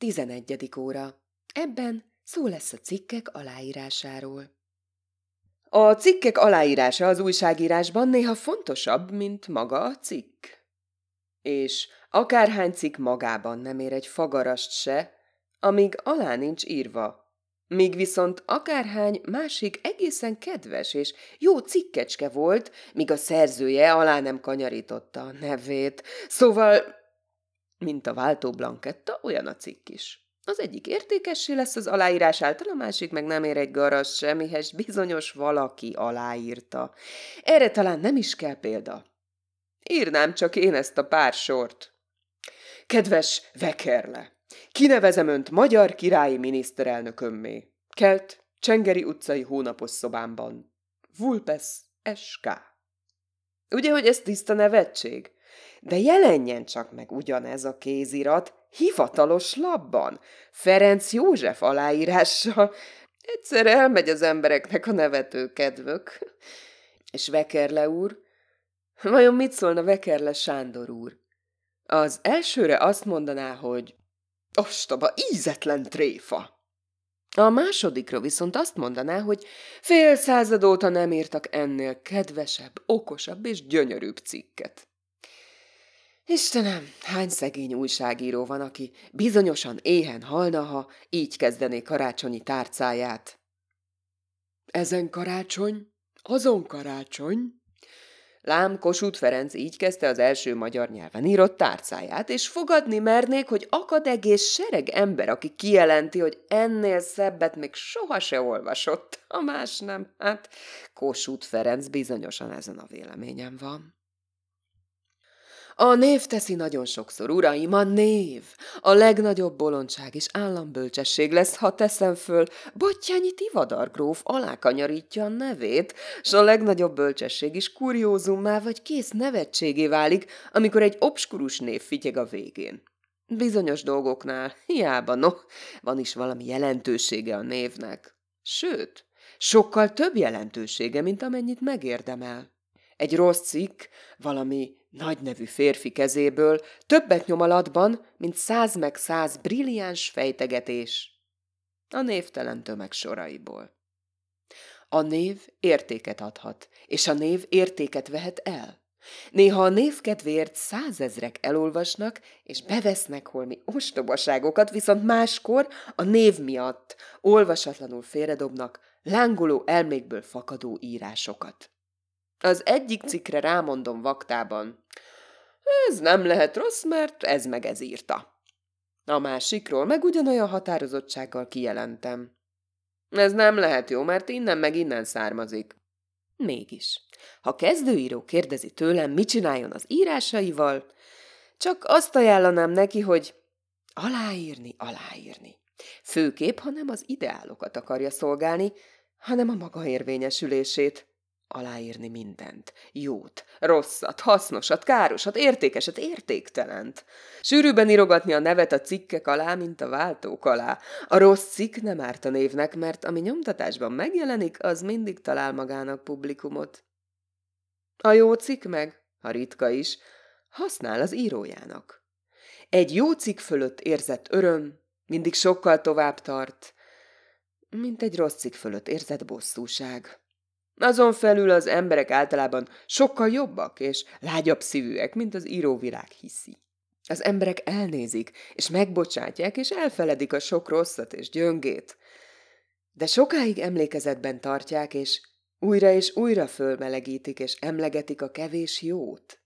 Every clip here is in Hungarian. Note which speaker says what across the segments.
Speaker 1: Tizenegyedik óra. Ebben szó lesz a cikkek aláírásáról. A cikkek aláírása az újságírásban néha fontosabb, mint maga a cikk. És akárhány cikk magában nem ér egy fagarast se, amíg alá nincs írva. Míg viszont akárhány másik egészen kedves és jó cikkecske volt, míg a szerzője alá nem kanyarította a nevét. Szóval mint a váltó blanketta, olyan a cikk is. Az egyik értékessé lesz az aláírás által, a másik meg nem ér egy garas semmihez, bizonyos valaki aláírta. Erre talán nem is kell példa. Írnám csak én ezt a pár sort. Kedves Vekerle, kinevezem önt magyar királyi miniszterelnökömmé. Kelt, Csengeri utcai hónapos szobámban. Vulpes SK. Ugye, hogy ez tiszta nevetség? De jelenjen csak meg ugyanez a kézirat hivatalos labban, Ferenc József aláírással. Egyszer elmegy az embereknek a nevető kedvök. És Vekerle úr? Vajon mit szólna Vekerle Sándor úr? Az elsőre azt mondaná, hogy ostoba, ízetlen tréfa. A másodikra viszont azt mondaná, hogy fél század óta nem írtak ennél kedvesebb, okosabb és gyönyörűbb cikket. Istenem, hány szegény újságíró van, aki bizonyosan éhen halna, ha így kezdené karácsonyi tárcáját. Ezen karácsony, azon karácsony. Lám Kossuth Ferenc így kezdte az első magyar nyelven írott tárcáját, és fogadni mernék, hogy akad egész sereg ember, aki kijelenti, hogy ennél szebbet még soha se olvasott, a más nem. Hát Kossuth Ferenc bizonyosan ezen a véleményem van. A név teszi nagyon sokszor, uraim, a név. A legnagyobb bolondság és állambölcsesség lesz, ha teszem föl, Bottyányi Tivadar gróf alákanyarítja a nevét, s a legnagyobb bölcsesség is kuriózummá vagy kész nevetségé válik, amikor egy obskurus név fityeg a végén. Bizonyos dolgoknál, hiába, no, van is valami jelentősége a névnek. Sőt, sokkal több jelentősége, mint amennyit megérdemel. Egy rossz cikk, valami nagynevű férfi kezéből többet nyom alatban, mint száz meg száz brilliáns fejtegetés. A névtelen tömeg soraiból. A név értéket adhat, és a név értéket vehet el. Néha a név kedvéért százezrek elolvasnak, és bevesznek holmi ostobaságokat, viszont máskor a név miatt olvasatlanul félredobnak lángoló elmékből fakadó írásokat. Az egyik cikkre rámondom vaktában. Ez nem lehet rossz, mert ez meg ez írta. A másikról meg ugyanolyan határozottsággal kijelentem. Ez nem lehet jó, mert innen meg innen származik. Mégis, ha kezdőíró kérdezi tőlem, mit csináljon az írásaival, csak azt ajánlanám neki, hogy aláírni, aláírni. Főképp, ha nem az ideálokat akarja szolgálni, hanem a maga érvényesülését aláírni mindent. Jót, rosszat, hasznosat, károsat, értékeset, értéktelent. Sűrűben írogatni a nevet a cikkek alá, mint a váltók alá. A rossz cikk nem árt a névnek, mert ami nyomtatásban megjelenik, az mindig talál magának publikumot. A jó cikk meg, ha ritka is, használ az írójának. Egy jó cikk fölött érzett öröm mindig sokkal tovább tart, mint egy rossz cikk fölött érzett bosszúság. Azon felül az emberek általában sokkal jobbak és lágyabb szívűek, mint az íróvilág hiszi. Az emberek elnézik, és megbocsátják, és elfeledik a sok rosszat és gyöngét. De sokáig emlékezetben tartják, és újra és újra fölmelegítik, és emlegetik a kevés jót.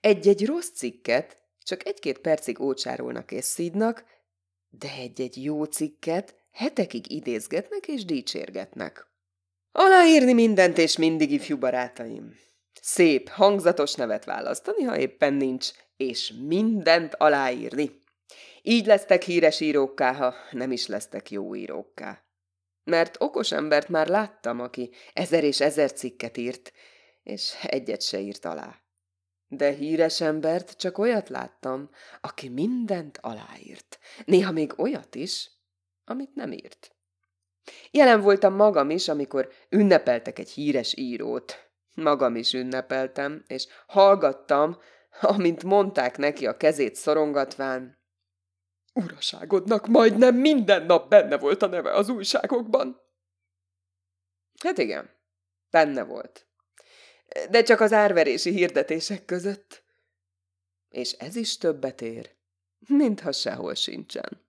Speaker 1: Egy-egy rossz cikket csak egy-két percig ócsárolnak és szídnak, de egy-egy jó cikket hetekig idézgetnek és dicsérgetnek. Aláírni mindent és mindig ifjú barátaim. Szép, hangzatos nevet választani, ha éppen nincs, és mindent aláírni. Így lesztek híres írókká, ha nem is lesztek jó írókká. Mert okos embert már láttam, aki ezer és ezer cikket írt, és egyet se írt alá. De híres embert csak olyat láttam, aki mindent aláírt. Néha még olyat is, amit nem írt. Jelen voltam magam is, amikor ünnepeltek egy híres írót. Magam is ünnepeltem, és hallgattam, amint mondták neki a kezét szorongatván. Uraságodnak majdnem minden nap benne volt a neve az újságokban. Hát igen, benne volt. De csak az árverési hirdetések között. És ez is többet ér, mintha sehol sincsen.